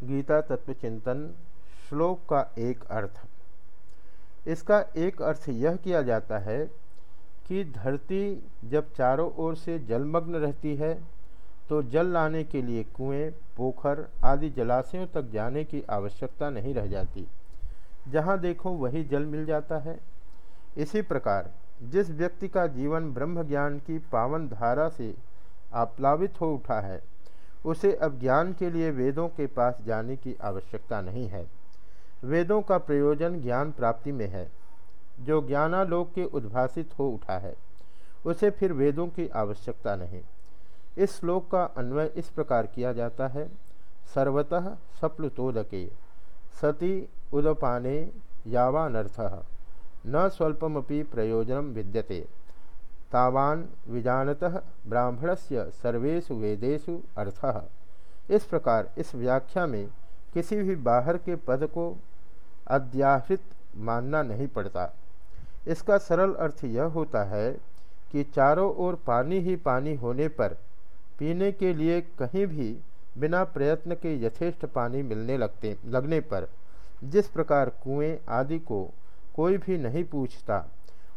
गीता तत्व चिंतन श्लोक का एक अर्थ। इसका एक अर्थ यह किया जाता है कि धरती जब चारों ओर से जलमग्न रहती है तो जल लाने के लिए कुएँ, पोखर आदि जलाशयों तक जाने की आवश्यकता नहीं रह जाती। जहाँ देखो वही जल मिल जाता है। इसी प्रकार जिस व्यक्ति का जीवन ब्रह्म ज्ञान की पावन धारा से आप्लावित हो उठा है उसे अब ज्ञान के लिए वेदों के पास जाने की आवश्यकता नहीं है। वेदों का प्रयोजन ज्ञान प्राप्ति में है, जो ज्ञानालोक के उद्भासित हो उठा है। उसे फिर वेदों की आवश्यकता नहीं। इस श्लोक का अन्वय इस प्रकार किया जाता है। सर्वतः सप्लुतोदके सती उदपाने यावानर्थ, न स्वल्पमपि प्रयोजन विद्यते। तावान विजानतः ब्राह्मणस्य सर्वेषु वेदेषु अर्थः। इस प्रकार इस व्याख्या में किसी भी बाहर के पद को अध्याहृत मानना नहीं पड़ता। इसका सरल अर्थ यह होता है कि चारों ओर पानी ही पानी होने पर पीने के लिए कहीं भी बिना प्रयत्न के यथेष्ट पानी मिलने लगते लगने पर जिस प्रकार कुएँ आदि को कोई भी नहीं पूछता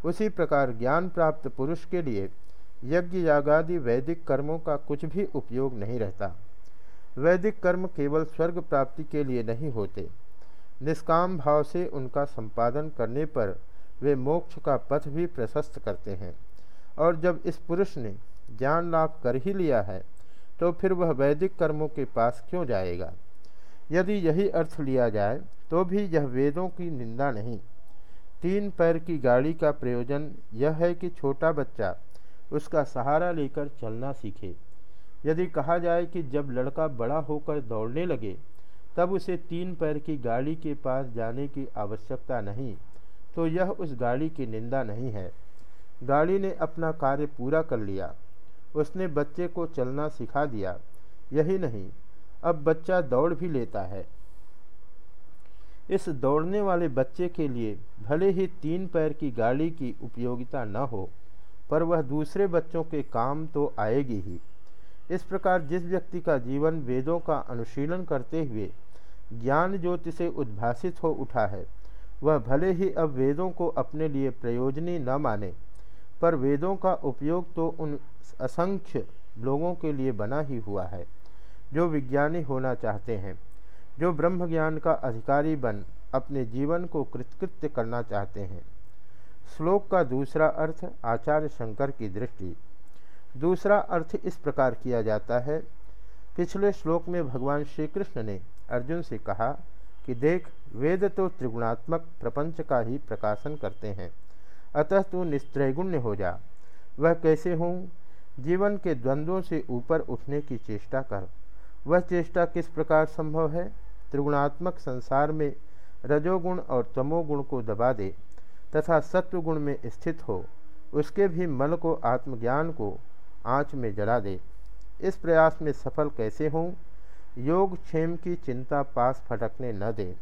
उसी प्रकार ज्ञान प्राप्त पुरुष के लिए यज्ञ यागादि वैदिक कर्मों का कुछ भी उपयोग नहीं रहता। वैदिक कर्म केवल स्वर्ग प्राप्ति के लिए नहीं होते। निष्काम भाव से उनका संपादन करने पर वे मोक्ष का पथ भी प्रशस्त करते हैं। और जब इस पुरुष ने ज्ञान लाभ कर ही लिया है तो फिर वह वैदिक कर्मों के पास क्यों जाएगा? यदि यही अर्थ लिया जाए तो भी यह वेदों की निंदा नहीं। तीन पैर की गाड़ी का प्रयोजन यह है कि छोटा बच्चा उसका सहारा लेकर चलना सीखे। यदि कहा जाए कि जब लड़का बड़ा होकर दौड़ने लगे, तब उसे तीन पैर की गाड़ी के पास जाने की आवश्यकता नहीं तो यह उस गाड़ी की निंदा नहीं है। गाड़ी ने अपना कार्य पूरा कर लिया। उसने बच्चे को चलना सिखा दिया। यही नहीं, अब बच्चा दौड़ भी लेता है। इस दौड़ने वाले बच्चे के लिए भले ही तीन पैर की गाड़ी की उपयोगिता न हो, पर वह दूसरे बच्चों के काम तो आएगी ही। इस प्रकार जिस व्यक्ति का जीवन वेदों का अनुशीलन करते हुए ज्ञान ज्योति से उद्भासित हो उठा है, वह भले ही अब वेदों को अपने लिए प्रयोजनी न माने, पर वेदों का उपयोग तो उन असंख्य लोगों के लिए बना ही हुआ है, जो विज्ञानी होना चाहते हैं। जो ब्रह्म ज्ञान का अधिकारी बन, अपने जीवन को कृतकृत्य करना चाहते हैं। श्लोक का दूसरा अर्थ आचार्य शंकर की दृष्टि। दूसरा अर्थ इस प्रकार किया जाता है। पिछले श्लोक में भगवान श्री कृष्ण ने अर्जुन से कहा कि देख, वेद तो त्रिगुणात्मक प्रपंच का ही प्रकाशन करते हैं। अतः तू निस्त्रैगुण्य हो जा। वह कैसे हों? जीवन के द्वंद्वों से ऊपर उठने की चेष्टा कर। वह चेष्टा किस प्रकार संभव है? त्रिगुणात्मक संसार में रजोगुण और तमोगुण को दबा दे तथा सत्वगुण में स्थित हो, उसके भी मन को आत्मज्ञान को आँच में जला दे। इस प्रयास में सफल कैसे हों? योग क्षेम की चिंता पास फटकने न दे।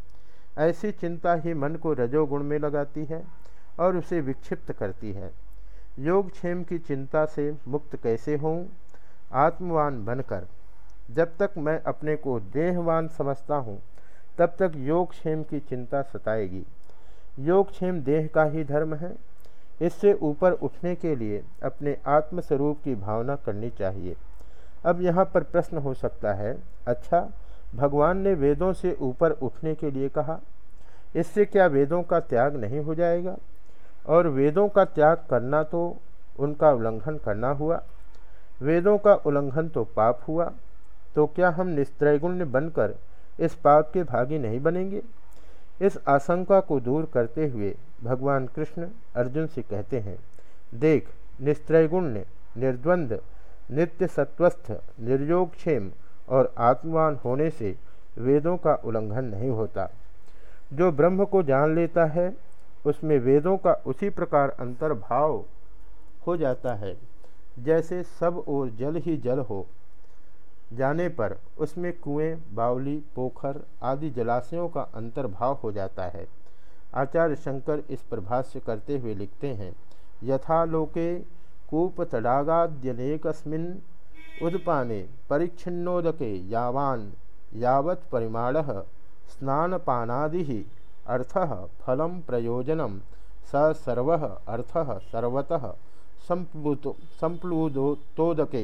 ऐसी चिंता ही मन को रजोगुण में लगाती है और उसे विक्षिप्त करती है। योग क्षेम की चिंता से मुक्त कैसे हों? आत्मवान बनकर। जब तक मैं अपने को देहवान समझता हूँ, तब तक योगक्षेम की चिंता सताएगी। योगक्षेम देह का ही धर्म है। इससे ऊपर उठने के लिए अपने आत्मस्वरूप की भावना करनी चाहिए। अब यहाँ पर प्रश्न हो सकता है अच्छा भगवान ने वेदों से ऊपर उठने के लिए कहा, इससे क्या वेदों का त्याग नहीं हो जाएगा? और वेदों का त्याग करना तो उनका उल्लंघन करना हुआ। वेदों का उल्लंघन तो पाप हुआ। तो क्या हम निस्त्रैगुण्य बनकर इस पाप के भागी नहीं बनेंगे? इस आशंका को दूर करते हुए भगवान कृष्ण अर्जुन से कहते हैं, देख, निस्त्रैगुण्य, निर्द्वंद, नित्य सत्वस्थ, निर्योगक्षेम और आत्मवान होने से वेदों का उल्लंघन नहीं होता। जो ब्रह्म को जान लेता है, उसमें वेदों का उसी प्रकार अंतर्भाव हो जाता है, जैसे सब और जल ही जल हो। जाने पर उसमें कुएँ, बावली पोखर आदि जलाशयों का अंतर्भाव हो जाता है। आचार्य शंकर इस पर भाष्य करते हुए लिखते हैं यथालोके कूप तडागाद्यनेकस्मिन् उदपाने परिच्छिन्नोदके यावान यावत् परिमाण स्नानपानादि अर्थ फल प्रयोजन स सर्व अर्थ सर्वतः संप्लुतोदके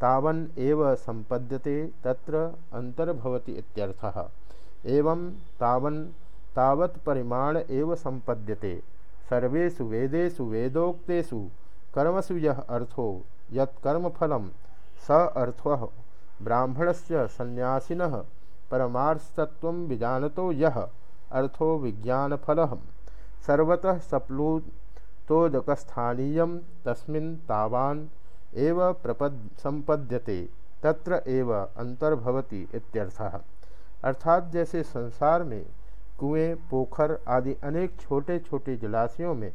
तावन एव संपद्यते तत्र अंतर्भवति इत्यर्थः। एवं तावन तावत् परिमाण एव संपद्यते सर्वेषु वेदेषु वेदोक्तेषु कर्मसु यह अर्थो यत्कर्मफलं स अर्थः। ब्राह्मणस्य सन्यासिनः परमार्थतत्व विजानतो यह अर्थो विज्ञानफल। सर्वतः सप्लुतोदकस्थानीय तस्मिन् तावान् एव प्रपद, संपद्यते, तत्र एव अंतर्भवति इत्यर्थः। अर्थात जैसे संसार में कुएँ, पोखर आदि अनेक छोटे छोटे जलाशयों में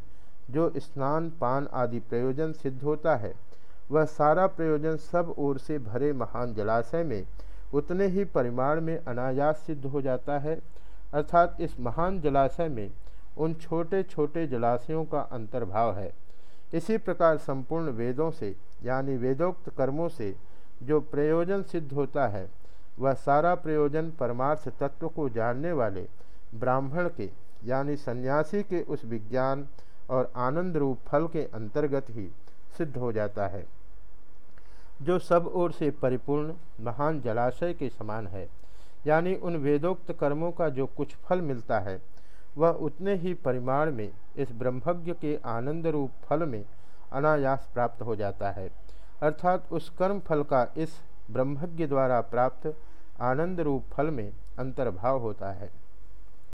जो स्नान, पान आदि प्रयोजन सिद्ध होता है, वह सारा प्रयोजन सब ओर से भरे महान जलाशय में उतने ही परिमाण में अनायास सिद्ध हो जाता है। अर्थात इस महान जलाशय में उन छोटे छोटे जलाशयों का अंतर्भाव है। इसी प्रकार संपूर्ण वेदों से यानी वेदोक्त कर्मों से जो प्रयोजन सिद्ध होता है, वह सारा प्रयोजन परमार्थ तत्व को जानने वाले ब्राह्मण के, यानी सन्यासी के उस विज्ञान और आनंद रूप फल के अंतर्गत ही सिद्ध हो जाता है। जो सब ओर से परिपूर्ण, महान जलाशय के समान है, यानी उन वेदोक्त कर्मों का जो कुछ फल मिलता है, वह उतने ही परिमाण में इस ब्रह्मज्ञ के आनंद रूप फल में अनायास प्राप्त हो जाता है। अर्थात उस कर्म फल का इस ब्रह्मज्ञ द्वारा प्राप्त आनंद रूप फल में अंतर्भाव होता है।